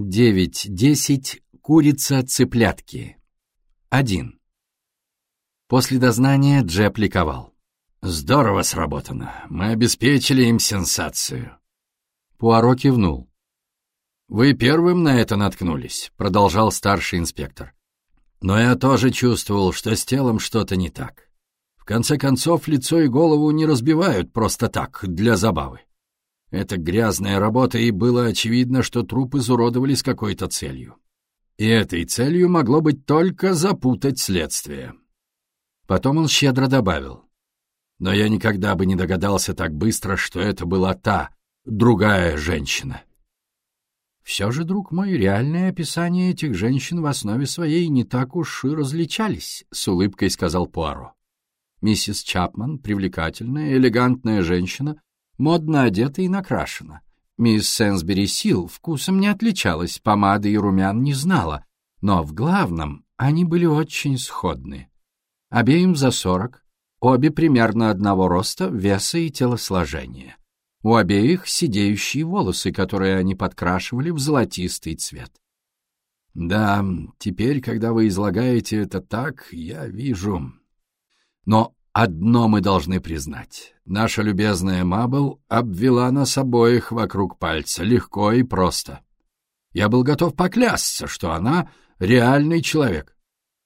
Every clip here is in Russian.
9.10. Курица-цыплятки. 1. После дознания Джеб ликовал. «Здорово сработано. Мы обеспечили им сенсацию». Пуаро кивнул. «Вы первым на это наткнулись», — продолжал старший инспектор. «Но я тоже чувствовал, что с телом что-то не так. В конце концов, лицо и голову не разбивают просто так, для забавы. Это грязная работа, и было очевидно, что труп изуродовали с какой-то целью. И этой целью могло быть только запутать следствие». Потом он щедро добавил. «Но я никогда бы не догадался так быстро, что это была та, другая женщина». Все же, друг мой, реальное описание этих женщин в основе своей не так уж и различались, — с улыбкой сказал Пуаро. Миссис Чапман, привлекательная, элегантная женщина, модно одета и накрашена. Мисс Сенсбери Сил вкусом не отличалась, помады и румян не знала, но в главном они были очень сходны. Обеим за сорок, обе примерно одного роста, веса и телосложения. У обеих сидеющие волосы, которые они подкрашивали в золотистый цвет. Да, теперь, когда вы излагаете это так, я вижу. Но одно мы должны признать. Наша любезная Мабл обвела нас обоих вокруг пальца, легко и просто. Я был готов поклясться, что она реальный человек.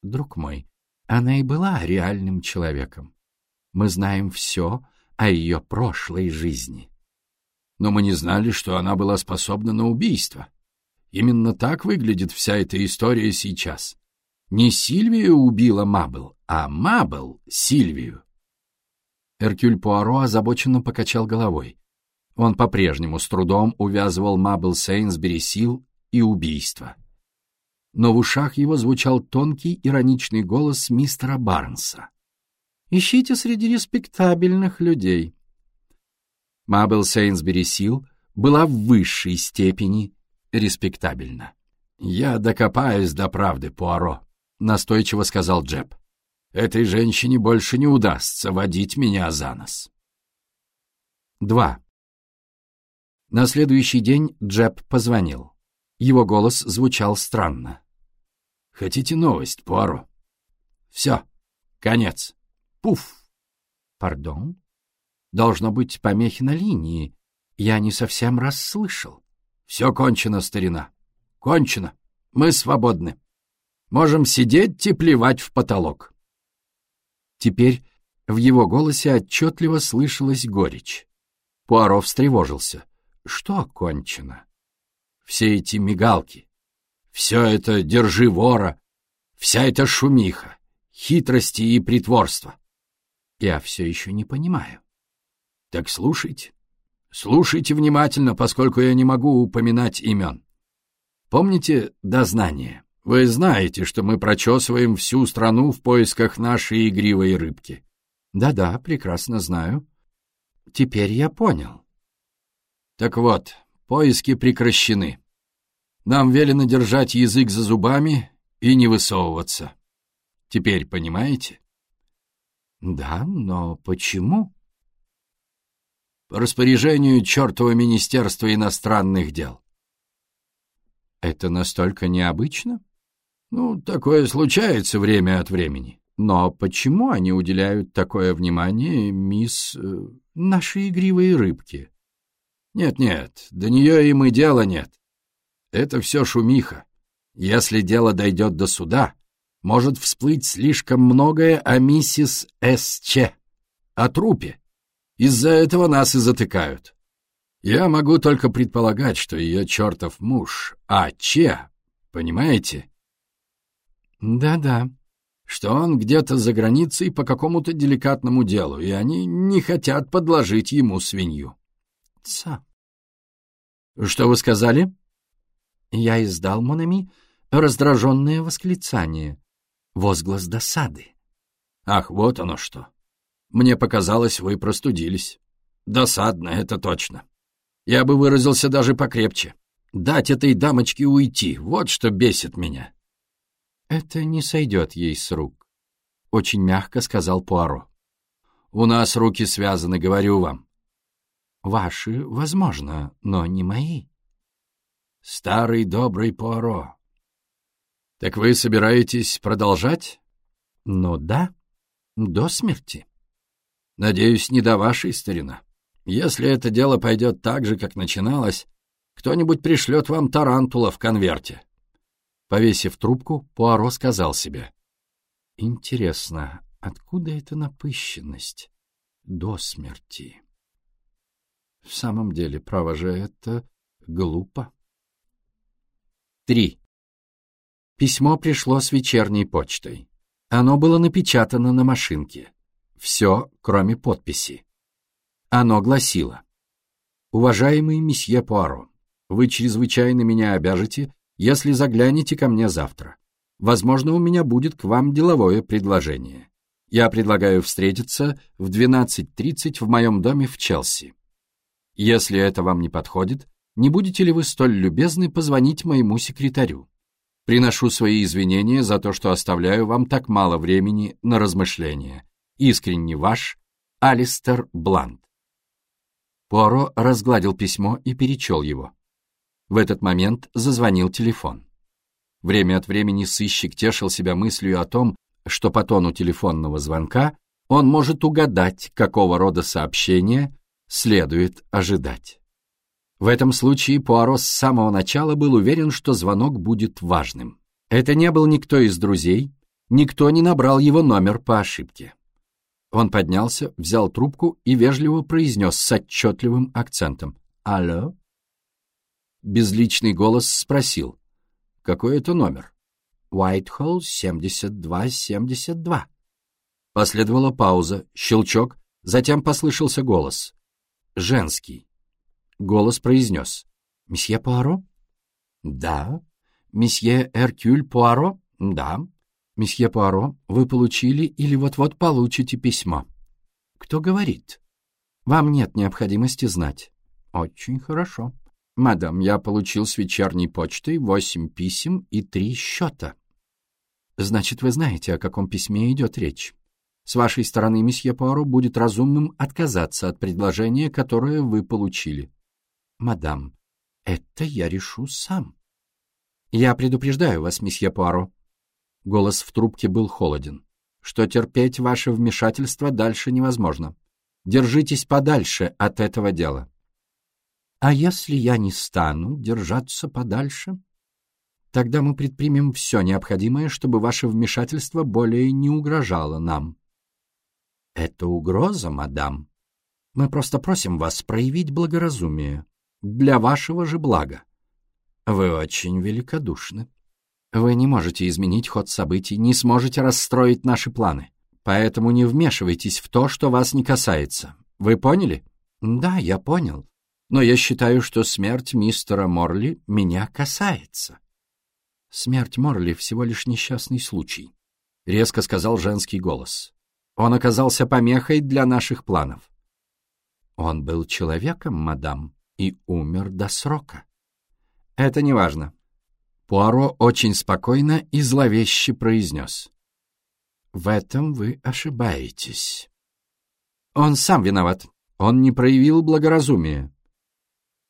Друг мой, она и была реальным человеком. Мы знаем все о ее прошлой жизни но мы не знали, что она была способна на убийство. Именно так выглядит вся эта история сейчас. Не Сильвия убила Мабл, а Мабл — Сильвию. Эркюль Пуаро озабоченно покачал головой. Он по-прежнему с трудом увязывал Мабл Сейнсбери Сил и убийство. Но в ушах его звучал тонкий ироничный голос мистера Барнса. «Ищите среди респектабельных людей. Мабел Сейнсбери Сил была в высшей степени респектабельна. «Я докопаюсь до правды, Пуаро», — настойчиво сказал Джеб. «Этой женщине больше не удастся водить меня за нос». 2. На следующий день Джеб позвонил. Его голос звучал странно. «Хотите новость, Пуаро?» «Все. Конец. Пуф!» «Пардон?» Должно быть помехи на линии. Я не совсем расслышал. Все кончено, старина. Кончено. Мы свободны. Можем сидеть и плевать в потолок. Теперь в его голосе отчетливо слышалась горечь. Пуаро встревожился. Что кончено? Все эти мигалки. Все это «держи вора», вся эта шумиха, хитрости и притворство. Я все еще не понимаю. Так слушайте. Слушайте внимательно, поскольку я не могу упоминать имен. Помните дознание? Вы знаете, что мы прочесываем всю страну в поисках нашей игривой рыбки. Да-да, прекрасно знаю. Теперь я понял. Так вот, поиски прекращены. Нам велено держать язык за зубами и не высовываться. Теперь понимаете? Да, но почему? по распоряжению чертова Министерства иностранных дел. Это настолько необычно? Ну, такое случается время от времени. Но почему они уделяют такое внимание мисс... Э, нашей игривой рыбке? Нет-нет, до нее им и дела нет. Это все шумиха. Если дело дойдет до суда, может всплыть слишком многое о миссис С.Ч., о трупе, из-за этого нас и затыкают. Я могу только предполагать, что ее чертов муж, А. Че, понимаете? Да-да. Что он где-то за границей по какому-то деликатному делу, и они не хотят подложить ему свинью. Ца. Что вы сказали? Я издал Монами раздраженное восклицание, возглас досады. Ах, вот оно что. Мне показалось, вы простудились. Досадно, это точно. Я бы выразился даже покрепче. Дать этой дамочке уйти, вот что бесит меня. Это не сойдет ей с рук, — очень мягко сказал Пуаро. У нас руки связаны, говорю вам. Ваши, возможно, но не мои. Старый добрый Пуаро. Так вы собираетесь продолжать? Ну да, до смерти. Надеюсь, не до вашей, старина. Если это дело пойдет так же, как начиналось, кто-нибудь пришлет вам тарантула в конверте. Повесив трубку, Пуаро сказал себе. Интересно, откуда эта напыщенность? До смерти. В самом деле, право же, это глупо. 3. Письмо пришло с вечерней почтой. Оно было напечатано на машинке. Все, кроме подписи. Оно гласило. «Уважаемый месье Пуаро, вы чрезвычайно меня обяжете, если заглянете ко мне завтра. Возможно, у меня будет к вам деловое предложение. Я предлагаю встретиться в 12.30 в моем доме в Челси. Если это вам не подходит, не будете ли вы столь любезны позвонить моему секретарю? Приношу свои извинения за то, что оставляю вам так мало времени на размышления. Искренне ваш, Алистер Блант. Пуаро разгладил письмо и перечел его. В этот момент зазвонил телефон. Время от времени сыщик тешил себя мыслью о том, что по тону телефонного звонка он может угадать, какого рода сообщение следует ожидать. В этом случае Пуаро с самого начала был уверен, что звонок будет важным. Это не был никто из друзей, никто не набрал его номер по ошибке. Он поднялся, взял трубку и вежливо произнес с отчетливым акцентом «Алло?». Безличный голос спросил «Какой это номер?» «Уайтхолл 7272». Последовала пауза, щелчок, затем послышался голос. Женский. Голос произнес. «Месье Пуаро?» «Да». «Месье Эркюль Пуаро?» «Да». «Месье Пуаро, вы получили или вот-вот получите письмо». «Кто говорит?» «Вам нет необходимости знать». «Очень хорошо». «Мадам, я получил с вечерней почтой восемь писем и три счета». «Значит, вы знаете, о каком письме идет речь. С вашей стороны, месье Пуаро, будет разумным отказаться от предложения, которое вы получили. «Мадам, это я решу сам». «Я предупреждаю вас, месье Пуаро». Голос в трубке был холоден. «Что терпеть ваше вмешательство дальше невозможно. Держитесь подальше от этого дела». «А если я не стану держаться подальше?» «Тогда мы предпримем все необходимое, чтобы ваше вмешательство более не угрожало нам». «Это угроза, мадам. Мы просто просим вас проявить благоразумие для вашего же блага. Вы очень великодушны. Вы не можете изменить ход событий, не сможете расстроить наши планы. Поэтому не вмешивайтесь в то, что вас не касается. Вы поняли? Да, я понял. Но я считаю, что смерть мистера Морли меня касается. Смерть Морли всего лишь несчастный случай, — резко сказал женский голос. Он оказался помехой для наших планов. Он был человеком, мадам, и умер до срока. Это не важно. Пуаро очень спокойно и зловеще произнес. В этом вы ошибаетесь. Он сам виноват. Он не проявил благоразумия.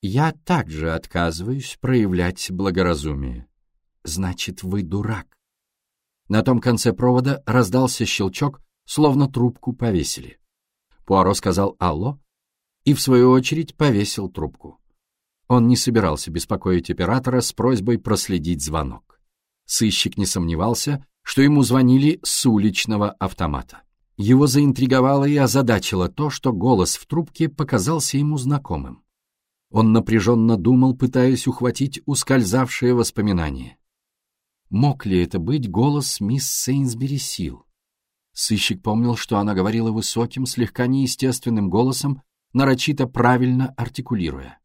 Я также отказываюсь проявлять благоразумие. Значит, вы дурак. На том конце провода раздался щелчок, словно трубку повесили. Пуаро сказал «Алло», и, в свою очередь, повесил трубку. Он не собирался беспокоить оператора с просьбой проследить звонок. Сыщик не сомневался, что ему звонили с уличного автомата. Его заинтриговало и озадачило то, что голос в трубке показался ему знакомым. Он напряженно думал, пытаясь ухватить ускользавшее воспоминание. Мог ли это быть голос мисс Сейнсбери Сил? Сыщик помнил, что она говорила высоким, слегка неестественным голосом, нарочито правильно артикулируя.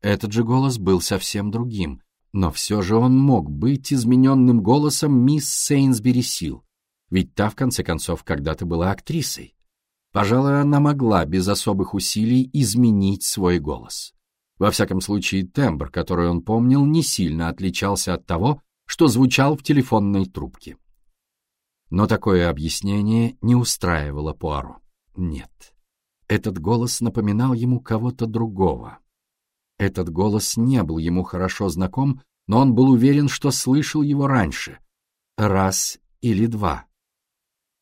Этот же голос был совсем другим, но все же он мог быть измененным голосом мисс Сейнсбери Сил, ведь та, в конце концов, когда-то была актрисой. Пожалуй, она могла без особых усилий изменить свой голос. Во всяком случае, тембр, который он помнил, не сильно отличался от того, что звучал в телефонной трубке. Но такое объяснение не устраивало Пуаро. Нет. Этот голос напоминал ему кого-то другого. Этот голос не был ему хорошо знаком, но он был уверен, что слышал его раньше. Раз или два.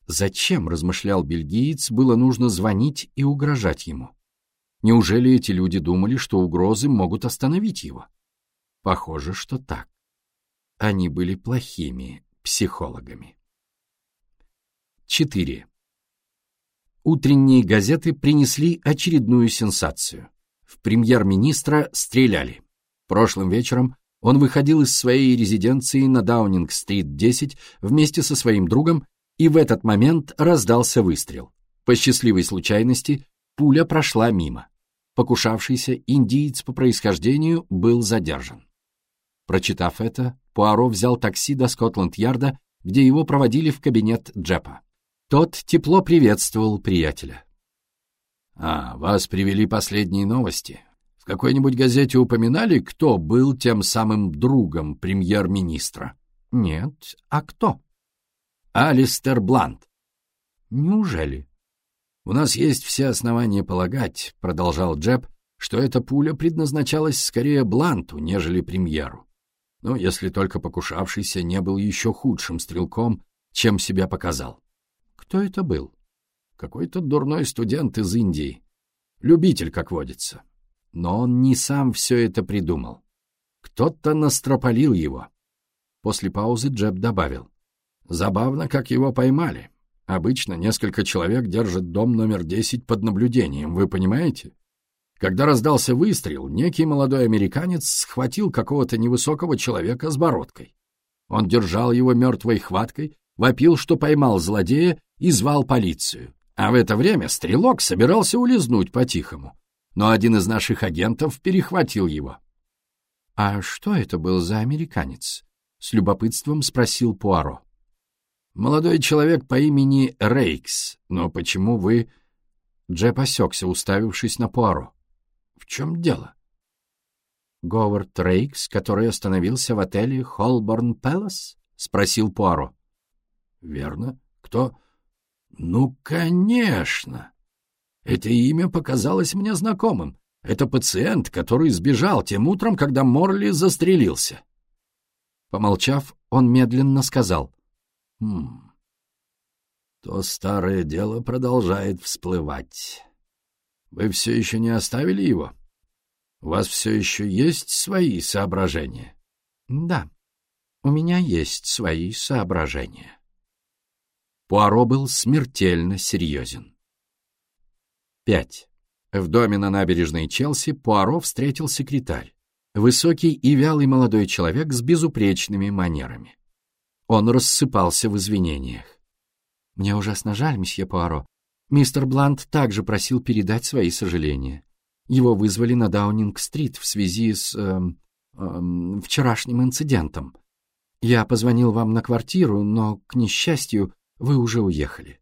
Зачем, размышлял бельгиец, было нужно звонить и угрожать ему? Неужели эти люди думали, что угрозы могут остановить его? Похоже, что так. Они были плохими психологами. 4. Утренние газеты принесли очередную сенсацию. В премьер-министра стреляли. Прошлым вечером он выходил из своей резиденции на Даунинг-стрит 10 вместе со своим другом, и в этот момент раздался выстрел. По счастливой случайности пуля прошла мимо. Покушавшийся индиец по происхождению был задержан. Прочитав это, Пуаро взял такси до Скотланд-Ярда, где его проводили в кабинет Джепа. Тот тепло приветствовал приятеля. «А, вас привели последние новости. В какой-нибудь газете упоминали, кто был тем самым другом премьер-министра?» «Нет. А кто?» «Алистер Блант». «Неужели?» «У нас есть все основания полагать», — продолжал Джеб, «что эта пуля предназначалась скорее Бланту, нежели премьеру. Ну, если только покушавшийся не был еще худшим стрелком, чем себя показал. Кто это был? Какой-то дурной студент из Индии. Любитель, как водится. Но он не сам все это придумал. Кто-то настропалил его. После паузы Джеб добавил. Забавно, как его поймали. Обычно несколько человек держат дом номер 10 под наблюдением, вы понимаете? Когда раздался выстрел, некий молодой американец схватил какого-то невысокого человека с бородкой. Он держал его мертвой хваткой, вопил, что поймал злодея и звал полицию. А в это время стрелок собирался улизнуть по-тихому. Но один из наших агентов перехватил его. — А что это был за американец? — с любопытством спросил Пуаро. — Молодой человек по имени Рейкс. Но почему вы... Джеб осекся, уставившись на Пуаро. В чем дело? Говард Рейкс, который остановился в отеле Холборн Пэлас? Спросил Пуаро. Верно. Кто? Ну, конечно. Это имя показалось мне знакомым. Это пациент, который сбежал тем утром, когда Морли застрелился. Помолчав, он медленно сказал. «Хм... То старое дело продолжает всплывать. Вы все еще не оставили его? У вас все еще есть свои соображения? Да, у меня есть свои соображения. Пуаро был смертельно серьезен. 5. В доме на набережной Челси Пуаро встретил секретарь. Высокий и вялый молодой человек с безупречными манерами. Он рассыпался в извинениях. «Мне ужасно жаль, месье Пуаро. Мистер Блант также просил передать свои сожаления. Его вызвали на Даунинг-стрит в связи с... Э, э, вчерашним инцидентом. Я позвонил вам на квартиру, но, к несчастью, вы уже уехали.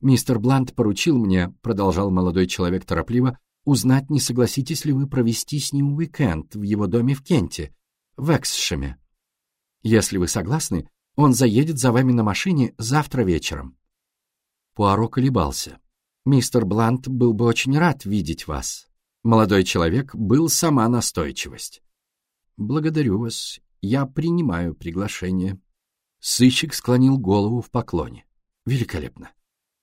Мистер Блант поручил мне, продолжал молодой человек торопливо, узнать, не согласитесь ли вы провести с ним уикенд в его доме в Кенте, в Эксшеме. Если вы согласны, он заедет за вами на машине завтра вечером. Пуаро колебался. «Мистер Блант был бы очень рад видеть вас». Молодой человек был сама настойчивость. «Благодарю вас. Я принимаю приглашение». Сыщик склонил голову в поклоне. «Великолепно.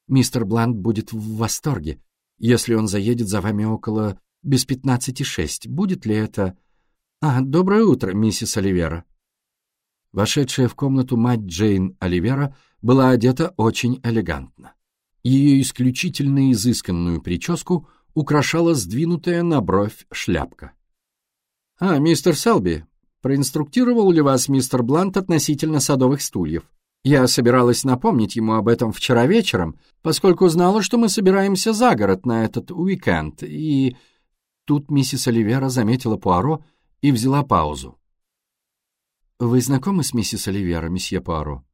Мистер Блант будет в восторге, если он заедет за вами около без пятнадцати шесть. Будет ли это...» «А, доброе утро, миссис Оливера». Вошедшая в комнату мать Джейн Оливера была одета очень элегантно. Ее исключительно изысканную прическу украшала сдвинутая на бровь шляпка. «А, мистер Селби, проинструктировал ли вас мистер Блант относительно садовых стульев? Я собиралась напомнить ему об этом вчера вечером, поскольку знала, что мы собираемся за город на этот уикенд, и...» Тут миссис Оливера заметила Пуаро и взяла паузу. «Вы знакомы с миссис Оливера, месье Пуаро?»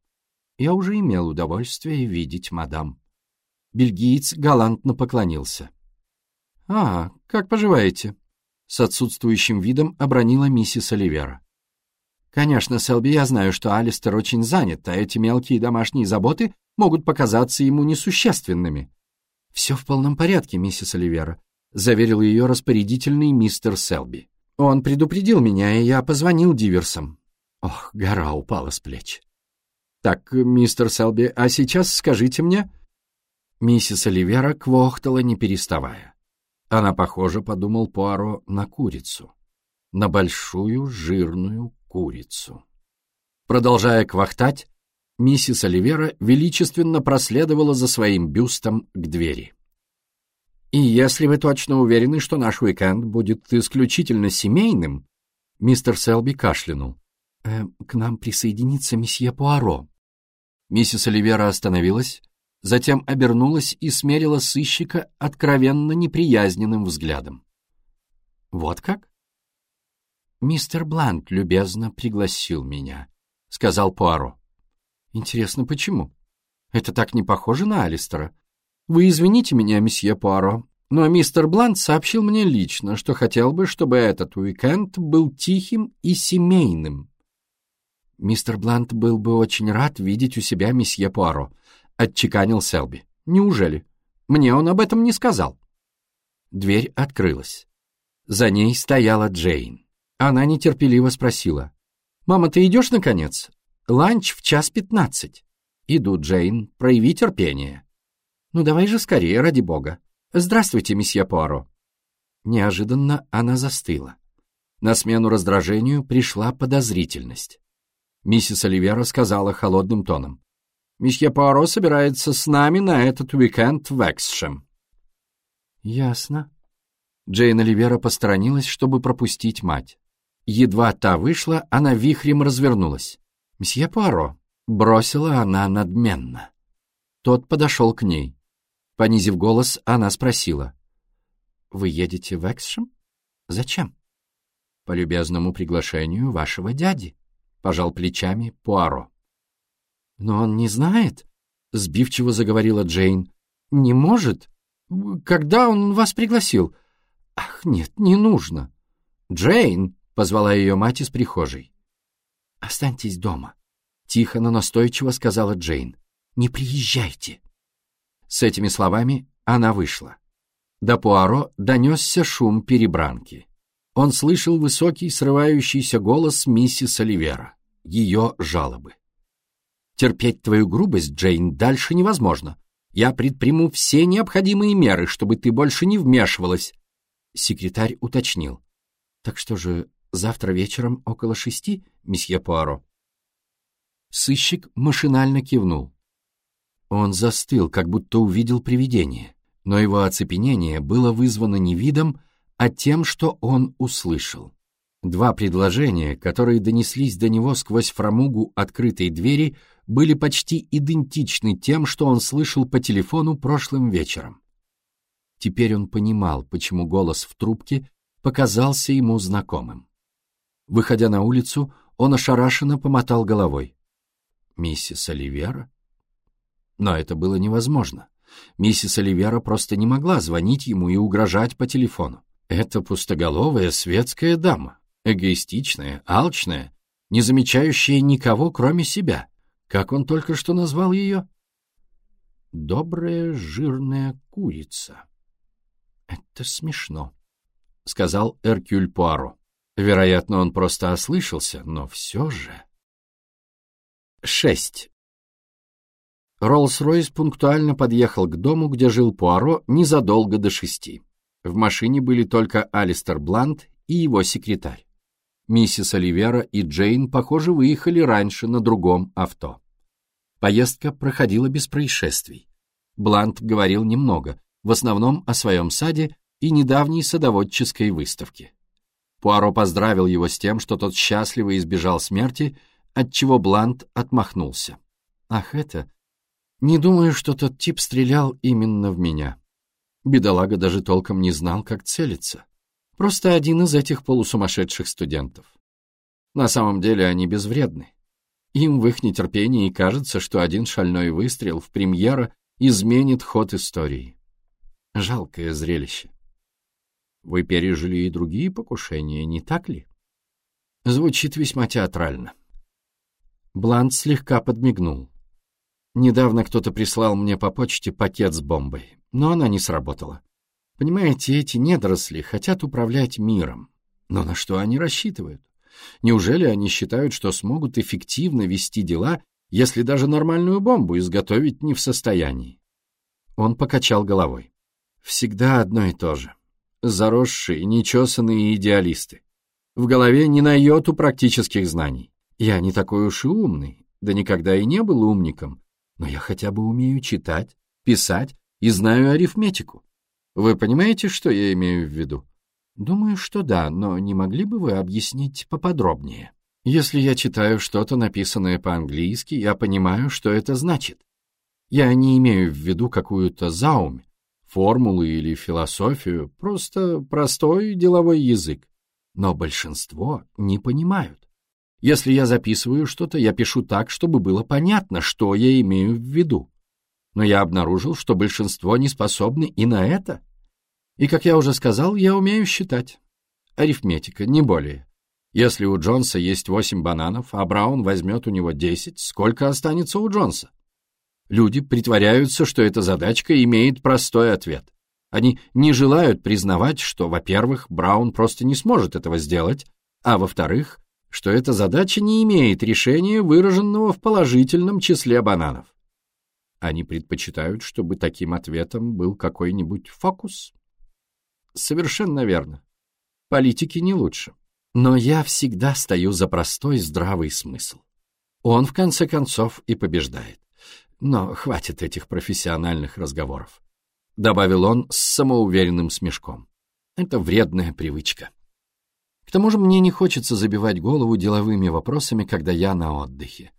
«Я уже имел удовольствие видеть мадам». Бельгиец галантно поклонился. «А, как поживаете?» С отсутствующим видом обронила миссис Оливера. «Конечно, Селби, я знаю, что Алистер очень занят, а эти мелкие домашние заботы могут показаться ему несущественными». «Все в полном порядке, миссис Оливера. — заверил ее распорядительный мистер Селби. «Он предупредил меня, и я позвонил диверсам». Ох, гора упала с плеч. «Так, мистер Селби, а сейчас скажите мне...» Миссис Оливера квохтала, не переставая. Она, похоже, подумал Пуаро на курицу. На большую жирную курицу. Продолжая квахтать, миссис Оливера величественно проследовала за своим бюстом к двери. «И если вы точно уверены, что наш уикенд будет исключительно семейным...» Мистер Селби кашлянул. «Э, «К нам присоединится месье Пуаро». Миссис Оливера остановилась, затем обернулась и смерила сыщика откровенно неприязненным взглядом. «Вот как?» «Мистер Блант любезно пригласил меня», — сказал Пуаро. «Интересно, почему? Это так не похоже на Алистера. Вы извините меня, месье Пуаро, но мистер Блант сообщил мне лично, что хотел бы, чтобы этот уикенд был тихим и семейным». «Мистер Блант был бы очень рад видеть у себя месье Пуаро», отчеканил Селби. «Неужели? Мне он об этом не сказал». Дверь открылась. За ней стояла Джейн. Она нетерпеливо спросила. «Мама, ты идешь, наконец? Ланч в час пятнадцать». «Иду, Джейн, прояви терпение». «Ну давай же скорее, ради бога. Здравствуйте, месье Пуаро». Неожиданно она застыла. На смену раздражению пришла подозрительность. Миссис Оливера сказала холодным тоном. Месье Пуаро собирается с нами на этот уикенд в Эксшем». «Ясно». Джейн Оливера посторонилась, чтобы пропустить мать. Едва та вышла, она вихрем развернулась. «Месье Пуаро», — бросила она надменно. Тот подошел к ней. Понизив голос, она спросила. «Вы едете в Эксшем? Зачем?» «По любезному приглашению вашего дяди», — пожал плечами Пуаро. «Но он не знает?» — сбивчиво заговорила Джейн. «Не может? Когда он вас пригласил?» «Ах, нет, не нужно». «Джейн!» — позвала ее мать из прихожей. «Останьтесь дома», — тихо, но настойчиво сказала Джейн. «Не приезжайте». С этими словами она вышла. До Пуаро донесся шум перебранки. Он слышал высокий, срывающийся голос миссис Оливера, ее жалобы. Терпеть твою грубость, Джейн, дальше невозможно. Я предприму все необходимые меры, чтобы ты больше не вмешивалась. Секретарь уточнил. Так что же, завтра вечером около шести, месье Пуаро? Сыщик машинально кивнул. Он застыл, как будто увидел привидение, но его оцепенение было вызвано не видом, а тем, что он услышал. Два предложения, которые донеслись до него сквозь фрамугу открытой двери, были почти идентичны тем, что он слышал по телефону прошлым вечером. Теперь он понимал, почему голос в трубке показался ему знакомым. Выходя на улицу, он ошарашенно помотал головой. «Миссис Оливера?» Но это было невозможно. Миссис Оливера просто не могла звонить ему и угрожать по телефону. Это пустоголовая светская дама, эгоистичная, алчная, не замечающая никого, кроме себя. Как он только что назвал ее? Добрая жирная курица. Это смешно, — сказал Эркюль Пуаро. Вероятно, он просто ослышался, но все же... Шесть. Роллс-Ройс пунктуально подъехал к дому, где жил Пуаро, незадолго до шести. В машине были только Алистер Блант и его секретарь. Миссис Оливера и Джейн, похоже, выехали раньше на другом авто. Поездка проходила без происшествий. Блант говорил немного, в основном о своем саде и недавней садоводческой выставке. Пуаро поздравил его с тем, что тот счастливо избежал смерти, от чего Блант отмахнулся. «Ах, это... Не думаю, что тот тип стрелял именно в меня. Бедолага даже толком не знал, как целиться. Просто один из этих полусумасшедших студентов. На самом деле они безвредны. Им в их нетерпении кажется, что один шальной выстрел в премьера изменит ход истории. Жалкое зрелище. Вы пережили и другие покушения, не так ли? Звучит весьма театрально. Блант слегка подмигнул. Недавно кто-то прислал мне по почте пакет с бомбой, но она не сработала. Понимаете, эти недоросли хотят управлять миром. Но на что они рассчитывают? Неужели они считают, что смогут эффективно вести дела, если даже нормальную бомбу изготовить не в состоянии? Он покачал головой. Всегда одно и то же. Заросшие, нечесанные идеалисты. В голове не на йоту практических знаний. Я не такой уж и умный, да никогда и не был умником, но я хотя бы умею читать, писать и знаю арифметику. Вы понимаете, что я имею в виду? Думаю, что да, но не могли бы вы объяснить поподробнее? Если я читаю что-то, написанное по-английски, я понимаю, что это значит. Я не имею в виду какую-то заумь, формулы или философию, просто простой деловой язык. Но большинство не понимают. Если я записываю что-то, я пишу так, чтобы было понятно, что я имею в виду. Но я обнаружил, что большинство не способны и на это. И, как я уже сказал, я умею считать. Арифметика, не более. Если у Джонса есть восемь бананов, а Браун возьмет у него десять, сколько останется у Джонса? Люди притворяются, что эта задачка имеет простой ответ. Они не желают признавать, что, во-первых, Браун просто не сможет этого сделать, а во-вторых, что эта задача не имеет решения, выраженного в положительном числе бананов. Они предпочитают, чтобы таким ответом был какой-нибудь фокус. Совершенно верно. Политики не лучше. Но я всегда стою за простой здравый смысл. Он, в конце концов, и побеждает. Но хватит этих профессиональных разговоров. Добавил он с самоуверенным смешком. Это вредная привычка. К тому же мне не хочется забивать голову деловыми вопросами, когда я на отдыхе.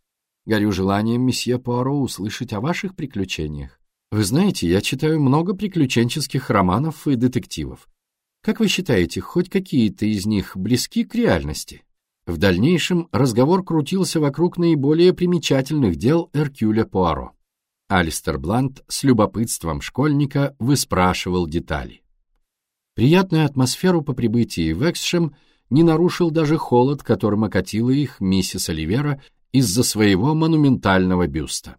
Горю желанием, месье Пуаро, услышать о ваших приключениях. Вы знаете, я читаю много приключенческих романов и детективов. Как вы считаете, хоть какие-то из них близки к реальности? В дальнейшем разговор крутился вокруг наиболее примечательных дел Эркюля Пуаро. Алистер Блант с любопытством школьника выспрашивал детали. Приятную атмосферу по прибытии в Эксшем – не нарушил даже холод, которым окатила их миссис Оливера из-за своего монументального бюста.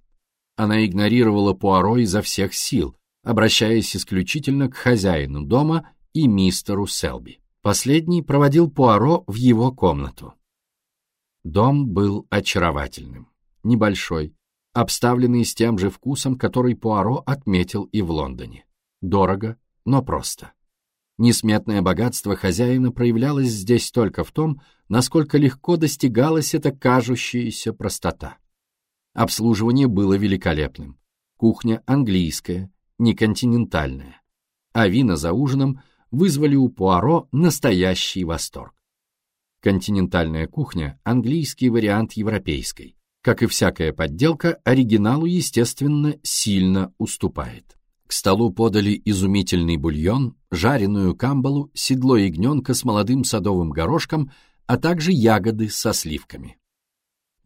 Она игнорировала Пуаро изо всех сил, обращаясь исключительно к хозяину дома и мистеру Селби. Последний проводил Пуаро в его комнату. Дом был очаровательным, небольшой, обставленный с тем же вкусом, который Пуаро отметил и в Лондоне. Дорого, но просто. Несметное богатство хозяина проявлялось здесь только в том, насколько легко достигалась эта кажущаяся простота. Обслуживание было великолепным. Кухня английская, не континентальная. А вина за ужином вызвали у Пуаро настоящий восторг. Континентальная кухня – английский вариант европейской. Как и всякая подделка, оригиналу, естественно, сильно уступает. Столу подали изумительный бульон, жареную камбалу, седло ягненка с молодым садовым горошком, а также ягоды со сливками.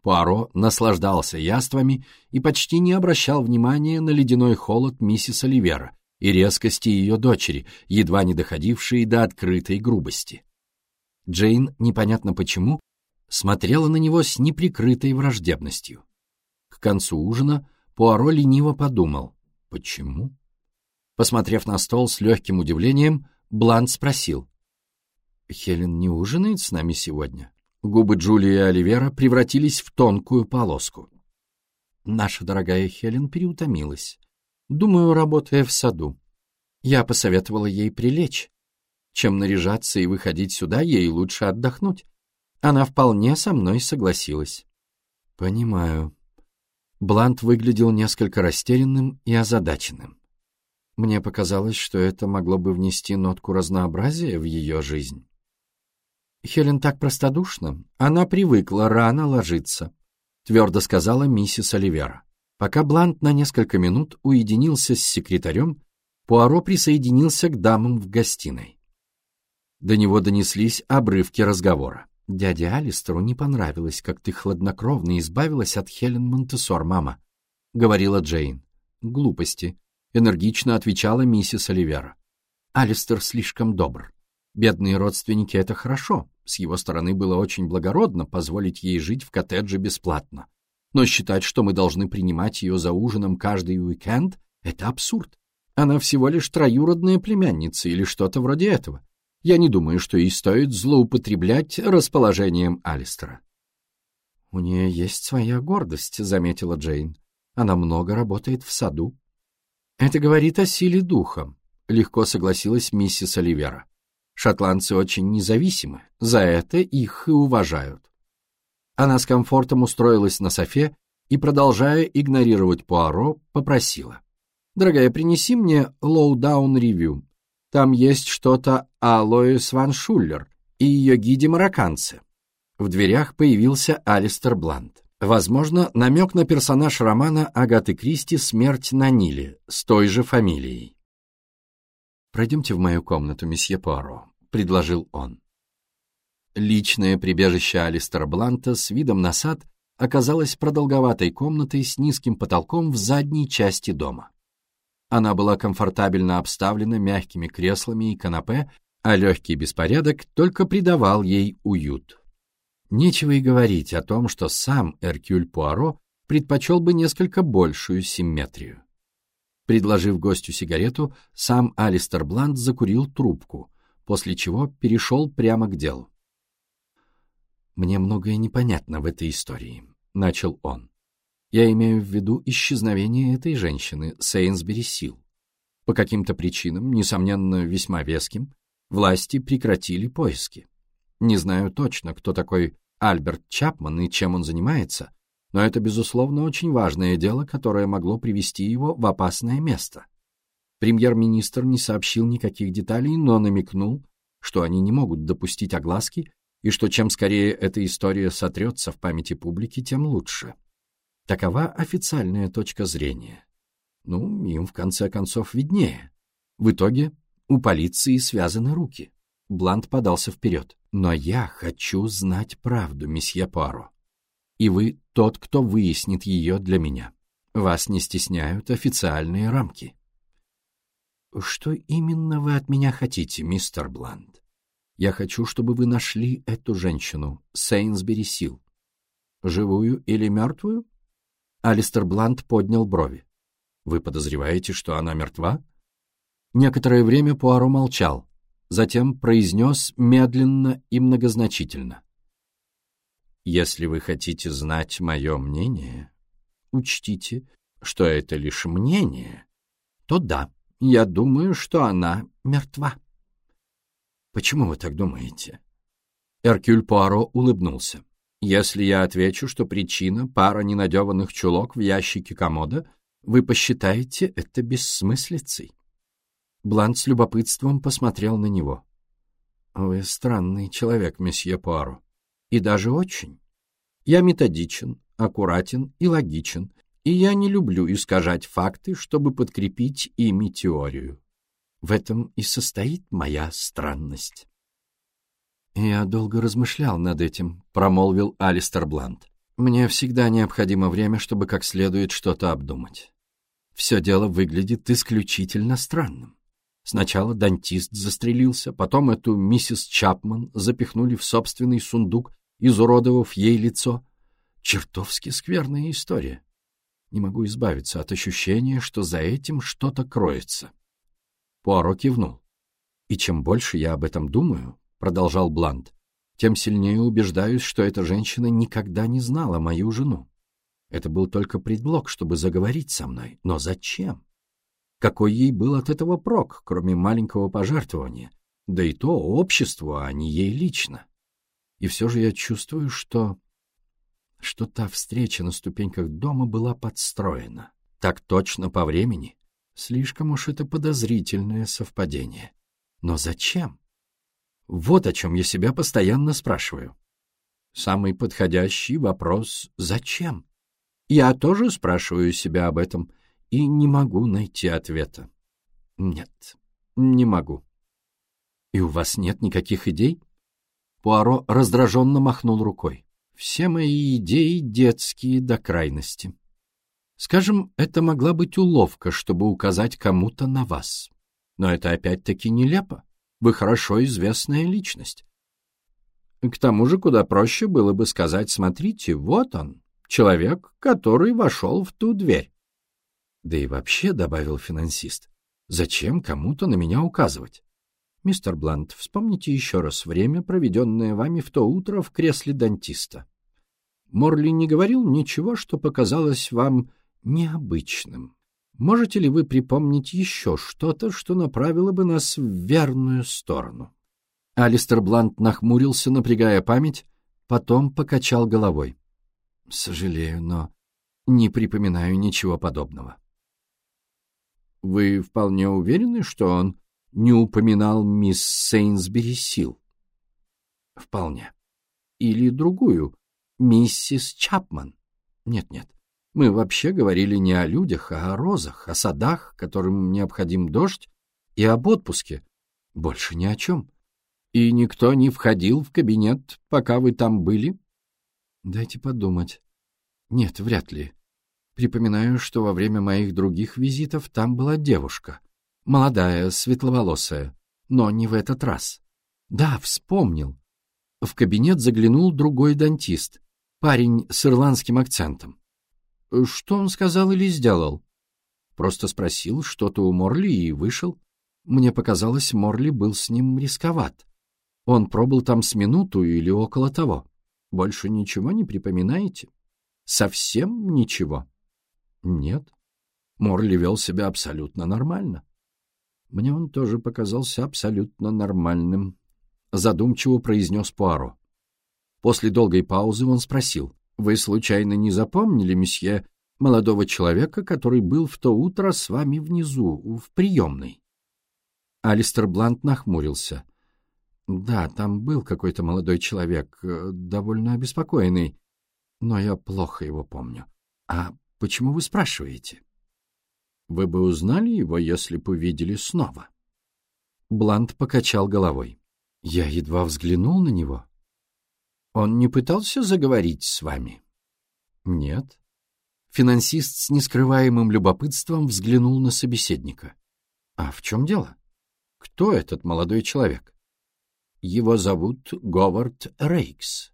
Пуаро наслаждался яствами и почти не обращал внимания на ледяной холод миссис Оливера и резкости ее дочери, едва не доходившие до открытой грубости. Джейн, непонятно почему, смотрела на него с неприкрытой враждебностью. К концу ужина Пуаро лениво подумал, почему? Посмотрев на стол с легким удивлением, Блант спросил. «Хелен не ужинает с нами сегодня?» Губы Джулии и Оливера превратились в тонкую полоску. Наша дорогая Хелен переутомилась. Думаю, работая в саду. Я посоветовала ей прилечь. Чем наряжаться и выходить сюда, ей лучше отдохнуть. Она вполне со мной согласилась. Понимаю. Блант выглядел несколько растерянным и озадаченным. Мне показалось, что это могло бы внести нотку разнообразия в ее жизнь. Хелен так простодушна, она привыкла рано ложиться, твердо сказала миссис Оливера. Пока Блант на несколько минут уединился с секретарем, Пуаро присоединился к дамам в гостиной. До него донеслись обрывки разговора. «Дяде Алистеру не понравилось, как ты хладнокровно избавилась от Хелен Монтесор, мама», — говорила Джейн. «Глупости энергично отвечала миссис Оливера. Алистер слишком добр. Бедные родственники — это хорошо. С его стороны было очень благородно позволить ей жить в коттедже бесплатно. Но считать, что мы должны принимать ее за ужином каждый уикенд — это абсурд. Она всего лишь троюродная племянница или что-то вроде этого. Я не думаю, что ей стоит злоупотреблять расположением Алистера. «У нее есть своя гордость», — заметила Джейн. «Она много работает в саду». «Это говорит о силе духа», — легко согласилась миссис Оливера. «Шотландцы очень независимы, за это их и уважают». Она с комфортом устроилась на софе и, продолжая игнорировать Пуаро, попросила. «Дорогая, принеси мне Low Down Review. Там есть что-то о Лоис Ван Шуллер и ее гиде-марокканце». В дверях появился Алистер Блант. Возможно, намек на персонаж романа Агаты Кристи «Смерть на Ниле» с той же фамилией. «Пройдемте в мою комнату, месье Пуаро», — предложил он. Личное прибежище Алистера Бланта с видом на сад оказалась продолговатой комнатой с низким потолком в задней части дома. Она была комфортабельно обставлена мягкими креслами и канапе, а легкий беспорядок только придавал ей уют. Нечего и говорить о том, что сам Эркюль Пуаро предпочел бы несколько большую симметрию. Предложив гостю сигарету, сам Алистер Блант закурил трубку, после чего перешел прямо к делу. «Мне многое непонятно в этой истории», — начал он. «Я имею в виду исчезновение этой женщины, Сейнсбери Сил. По каким-то причинам, несомненно, весьма веским, власти прекратили поиски. Не знаю точно, кто такой Альберт Чапман и чем он занимается, но это, безусловно, очень важное дело, которое могло привести его в опасное место. Премьер-министр не сообщил никаких деталей, но намекнул, что они не могут допустить огласки и что чем скорее эта история сотрется в памяти публики, тем лучше. Такова официальная точка зрения. Ну, им в конце концов виднее. В итоге у полиции связаны руки. Блант подался вперед. «Но я хочу знать правду, месье Пуаро. И вы тот, кто выяснит ее для меня. Вас не стесняют официальные рамки». «Что именно вы от меня хотите, мистер Блант?» Я хочу, чтобы вы нашли эту женщину, Сейнсбери Сил. Живую или мертвую? Алистер Блант поднял брови. Вы подозреваете, что она мертва? Некоторое время Пуаро молчал, затем произнес медленно и многозначительно. Если вы хотите знать мое мнение, учтите, что это лишь мнение, то да, я думаю, что она мертва. Почему вы так думаете? Эркюль Пуаро улыбнулся. Если я отвечу, что причина — пара ненадеванных чулок в ящике комода, вы посчитаете это бессмыслицей. Блант с любопытством посмотрел на него. «Вы странный человек, месье Пуаро. И даже очень. Я методичен, аккуратен и логичен, и я не люблю искажать факты, чтобы подкрепить ими теорию. В этом и состоит моя странность. «Я долго размышлял над этим», — промолвил Алистер Блант. «Мне всегда необходимо время, чтобы как следует что-то обдумать. Все дело выглядит исключительно странным. Сначала дантист застрелился, потом эту миссис Чапман запихнули в собственный сундук, изуродовав ей лицо. Чертовски скверная история. Не могу избавиться от ощущения, что за этим что-то кроется. Пуаро кивнул. «И чем больше я об этом думаю, — продолжал Блант, — тем сильнее убеждаюсь, что эта женщина никогда не знала мою жену. Это был только предлог, чтобы заговорить со мной. Но зачем? Какой ей был от этого прок, кроме маленького пожертвования? Да и то обществу, а не ей лично. И все же я чувствую, что... что та встреча на ступеньках дома была подстроена. Так точно по времени, Слишком уж это подозрительное совпадение. Но зачем? Вот о чем я себя постоянно спрашиваю. Самый подходящий вопрос — зачем? Я тоже спрашиваю себя об этом и не могу найти ответа. Нет, не могу. И у вас нет никаких идей? Пуаро раздраженно махнул рукой. Все мои идеи детские до крайности. Скажем, это могла быть уловка, чтобы указать кому-то на вас. Но это опять-таки нелепо. Вы хорошо известная личность. К тому же куда проще было бы сказать, смотрите, вот он, человек, который вошел в ту дверь. Да и вообще, — добавил финансист, Зачем кому-то на меня указывать? Мистер Блант, вспомните еще раз время, проведенное вами в то утро в кресле дантиста. Морли не говорил ничего, что показалось вам необычным. Можете ли вы припомнить еще что-то, что направило бы нас в верную сторону? Алистер Блант нахмурился, напрягая память, потом покачал головой. — Сожалею, но не припоминаю ничего подобного. — Вы вполне уверены, что он не упоминал мисс Сейнсбери Сил? — Вполне. Или другую, миссис Чапман? Нет-нет. Мы вообще говорили не о людях, а о розах, о садах, которым необходим дождь, и об отпуске. Больше ни о чем. И никто не входил в кабинет, пока вы там были? Дайте подумать. Нет, вряд ли. Припоминаю, что во время моих других визитов там была девушка. Молодая, светловолосая. Но не в этот раз. Да, вспомнил. В кабинет заглянул другой дантист. Парень с ирландским акцентом. Что он сказал или сделал? Просто спросил что-то у Морли и вышел. Мне показалось, Морли был с ним рисковат. Он пробыл там с минуту или около того. Больше ничего не припоминаете? Совсем ничего? Нет. Морли вел себя абсолютно нормально. Мне он тоже показался абсолютно нормальным. Задумчиво произнес Пуаро. После долгой паузы он спросил. «Вы случайно не запомнили, месье, молодого человека, который был в то утро с вами внизу, в приемной?» Алистер Блант нахмурился — да, там был какой-то молодой человек, э, довольно обеспокоенный, но я плохо его помню. А почему вы спрашиваете? Вы бы узнали его, если бы увидели снова. Блант покачал головой. Я едва взглянул на него. Он не пытался заговорить с вами? Нет. Финансист с нескрываемым любопытством взглянул на собеседника. А в чем дело? Кто этот молодой человек? Его зовут Говард Рейкс.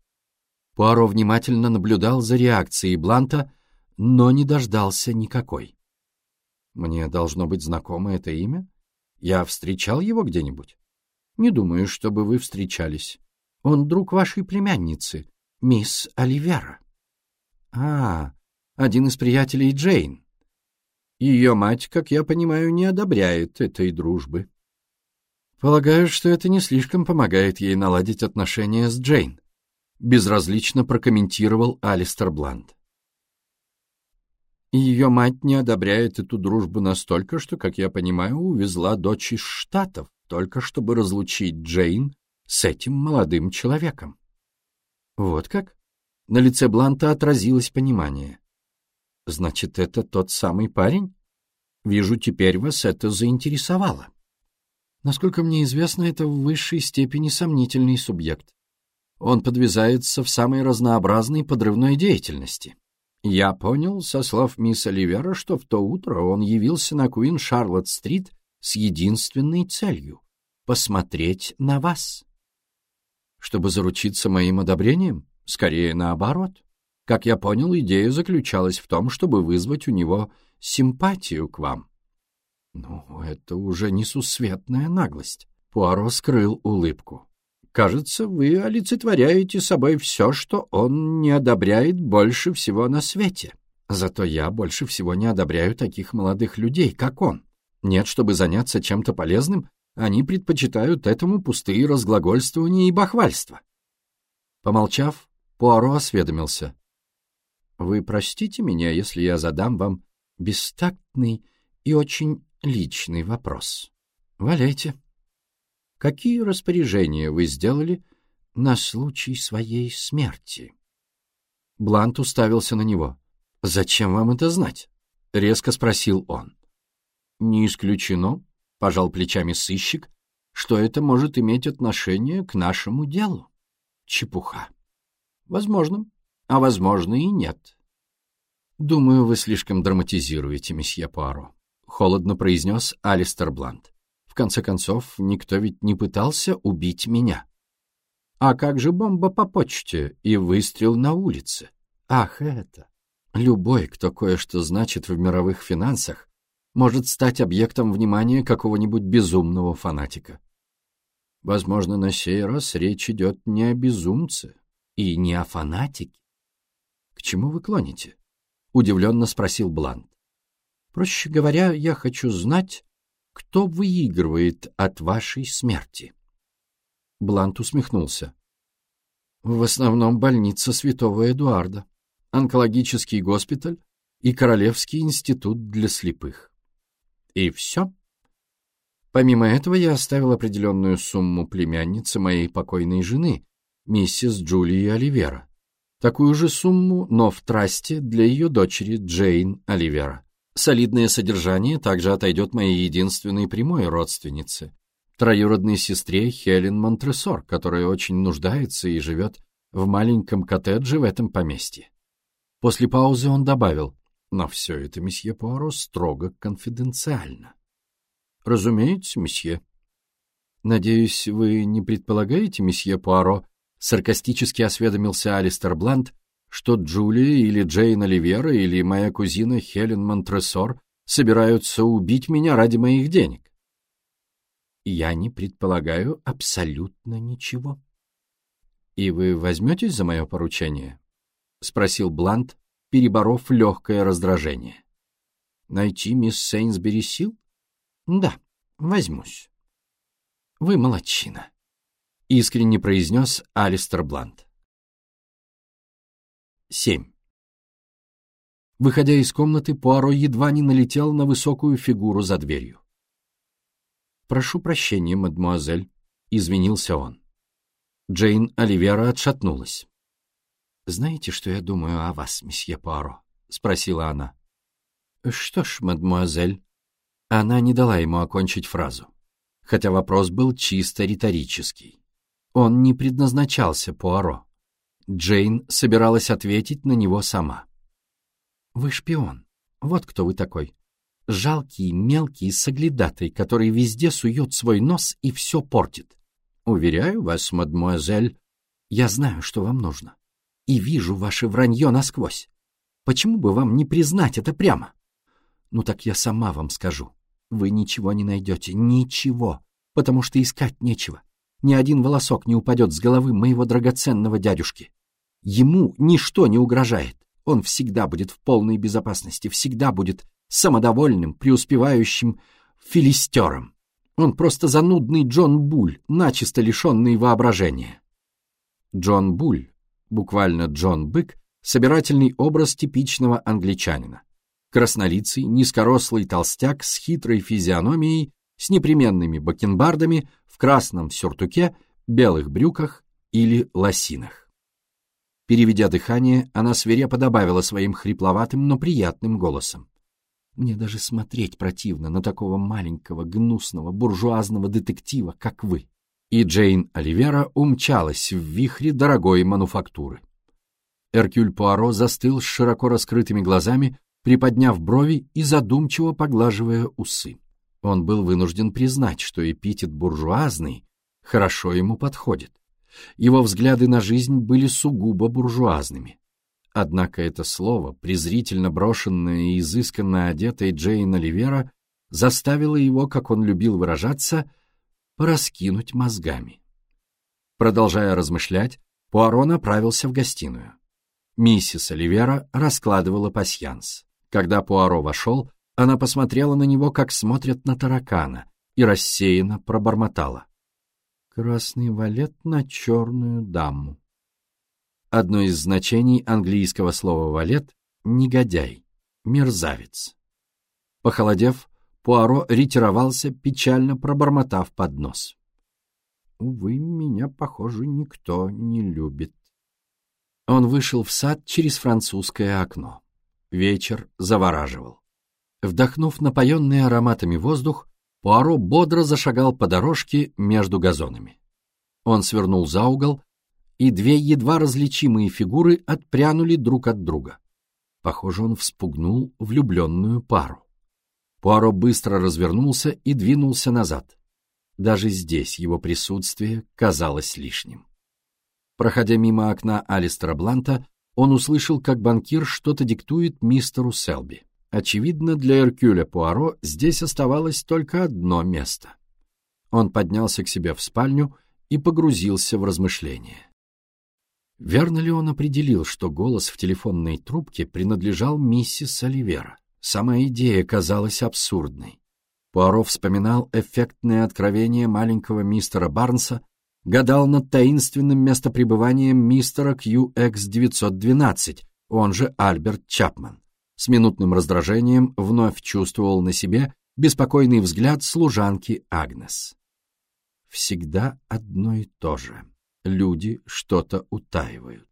Пуаро внимательно наблюдал за реакцией Бланта, но не дождался никакой. «Мне должно быть знакомо это имя? Я встречал его где-нибудь?» «Не думаю, чтобы вы встречались. Он друг вашей племянницы, мисс Оливера». «А, один из приятелей Джейн. Ее мать, как я понимаю, не одобряет этой дружбы». Полагаю, что это не слишком помогает ей наладить отношения с Джейн, безразлично прокомментировал Алистер Ее мать не одобряет эту дружбу настолько, что, как я понимаю, увезла дочь из Штатов, только чтобы разлучить Джейн с этим молодым человеком. Вот как? На лице Бланта отразилось понимание. Значит, это тот самый парень? Вижу, теперь вас это заинтересовало. Насколько мне известно, это в высшей степени сомнительный субъект. Он подвязается в самой разнообразной подрывной деятельности. Я понял со слов мисс Оливера, что в то утро он явился на Куин Шарлотт-стрит с единственной целью — посмотреть на вас. Чтобы заручиться моим одобрением? Скорее наоборот. Как я понял, идея заключалась в том, чтобы вызвать у него симпатию к вам. Ну, это уже несусветная наглость. Пуаро скрыл улыбку. Кажется, вы олицетворяете собой все, что он не одобряет больше всего на свете. Зато я больше всего не одобряю таких молодых людей, как он. Нет, чтобы заняться чем-то полезным, они предпочитают этому пустые разглагольствования и бахвальства. Помолчав, Пуаро осведомился. «Вы простите меня, если я задам вам бестактный и очень личный вопрос. Валяйте. Какие распоряжения вы сделали на случай своей смерти? Блант уставился на него. «Зачем вам это знать?» — резко спросил он. «Не исключено», — пожал плечами сыщик, «что это может иметь отношение к нашему делу». Чепуха. «Возможно, а возможно и нет». «Думаю, вы слишком драматизируете, месье Пуаро холодно произнес Алистер Блант. В конце концов, никто ведь не пытался убить меня. А как же бомба по почте и выстрел на улице? Ах, это! Любой, кто кое-что значит в мировых финансах, может стать объектом внимания какого-нибудь безумного фанатика. Возможно, на сей раз речь идет не о безумце и не о фанатике. — К чему вы клоните? — удивленно спросил Блант. — Проще говоря, я хочу знать, кто выигрывает от вашей смерти. Блант усмехнулся. — В основном больница Святого Эдуарда, онкологический госпиталь и Королевский институт для слепых. И все. Помимо этого я оставил определенную сумму племяннице моей покойной жены, миссис Джулии Оливера. Такую же сумму, но в трасте для ее дочери Джейн Оливера. Солидное содержание также отойдет моей единственной прямой родственнице, троюродной сестре Хелен Монтресор, которая очень нуждается и живет в маленьком коттедже в этом поместье. После паузы он добавил, но все это, месье Пуаро, строго конфиденциально. — Разумеется, месье. — Надеюсь, вы не предполагаете, месье Пуаро, — саркастически осведомился Алистер Блант, что Джулия или Джейн Оливера или моя кузина Хелен Монтресор собираются убить меня ради моих денег. — Я не предполагаю абсолютно ничего. — И вы возьметесь за мое поручение? — спросил Блант, переборов легкое раздражение. «Найти мисс Сейнсбери Сил? Да, возьмусь». «Вы молодчина», — искренне произнес Алистер Блант. 7. Выходя из комнаты, Пуаро едва не налетел на высокую фигуру за дверью. «Прошу прощения, мадемуазель», — извинился он. Джейн Оливера отшатнулась. «Знаете, что я думаю о вас, месье Пуаро?» — спросила она. «Что ж, мадемуазель...» Она не дала ему окончить фразу, хотя вопрос был чисто риторический. Он не предназначался Пуаро. Джейн собиралась ответить на него сама. «Вы шпион. Вот кто вы такой. Жалкий, мелкий соглядатый, который везде сует свой нос и все портит. Уверяю вас, мадемуазель, я знаю, что вам нужно и вижу ваше вранье насквозь. Почему бы вам не признать это прямо? Ну так я сама вам скажу. Вы ничего не найдете, ничего, потому что искать нечего. Ни один волосок не упадет с головы моего драгоценного дядюшки. Ему ничто не угрожает. Он всегда будет в полной безопасности, всегда будет самодовольным, преуспевающим филистером. Он просто занудный Джон Буль, начисто лишенный воображения. Джон Буль буквально Джон Бык, собирательный образ типичного англичанина. Краснолицый, низкорослый толстяк с хитрой физиономией, с непременными бакенбардами, в красном сюртуке, белых брюках или лосинах. Переведя дыхание, она свирепо добавила своим хрипловатым, но приятным голосом. «Мне даже смотреть противно на такого маленького, гнусного, буржуазного детектива, как вы и Джейн Оливера умчалась в вихре дорогой мануфактуры. Эркюль Пуаро застыл с широко раскрытыми глазами, приподняв брови и задумчиво поглаживая усы. Он был вынужден признать, что эпитет «буржуазный» хорошо ему подходит. Его взгляды на жизнь были сугубо буржуазными. Однако это слово, презрительно брошенное и изысканно одетой Джейн Оливера, заставило его, как он любил выражаться, — пораскинуть мозгами. Продолжая размышлять, Пуаро направился в гостиную. Миссис Оливера раскладывала пасьянс. Когда Пуаро вошел, она посмотрела на него, как смотрят на таракана, и рассеянно пробормотала. «Красный валет на черную даму». Одно из значений английского слова «валет» — негодяй, мерзавец. Похолодев, Пуаро ретировался, печально пробормотав под нос. «Увы, меня, похоже, никто не любит». Он вышел в сад через французское окно. Вечер завораживал. Вдохнув напоенный ароматами воздух, Пуаро бодро зашагал по дорожке между газонами. Он свернул за угол, и две едва различимые фигуры отпрянули друг от друга. Похоже, он вспугнул влюбленную пару. Пуаро быстро развернулся и двинулся назад. Даже здесь его присутствие казалось лишним. Проходя мимо окна Алистера Бланта, он услышал, как банкир что-то диктует мистеру Селби. Очевидно, для Эркюля Пуаро здесь оставалось только одно место. Он поднялся к себе в спальню и погрузился в размышления. Верно ли он определил, что голос в телефонной трубке принадлежал миссис Оливера? Сама идея казалась абсурдной. Пуаро вспоминал эффектное откровение маленького мистера Барнса, гадал над таинственным местопребыванием мистера QX-912, он же Альберт Чапман. С минутным раздражением вновь чувствовал на себе беспокойный взгляд служанки Агнес. Всегда одно и то же. Люди что-то утаивают.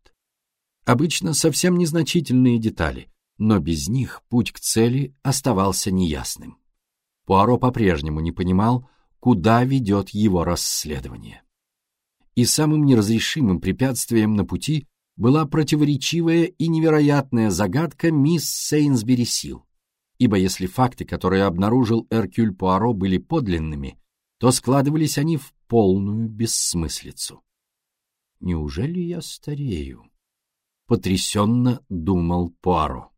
Обычно совсем незначительные детали, но без них путь к цели оставался неясным. Пуаро по-прежнему не понимал, куда ведет его расследование. И самым неразрешимым препятствием на пути была противоречивая и невероятная загадка мисс Сейнсбери Сил. Ибо если факты, которые обнаружил Эркюль Пуаро, были подлинными, то складывались они в полную бессмыслицу. «Неужели я старею?» — потрясенно думал Пуаро.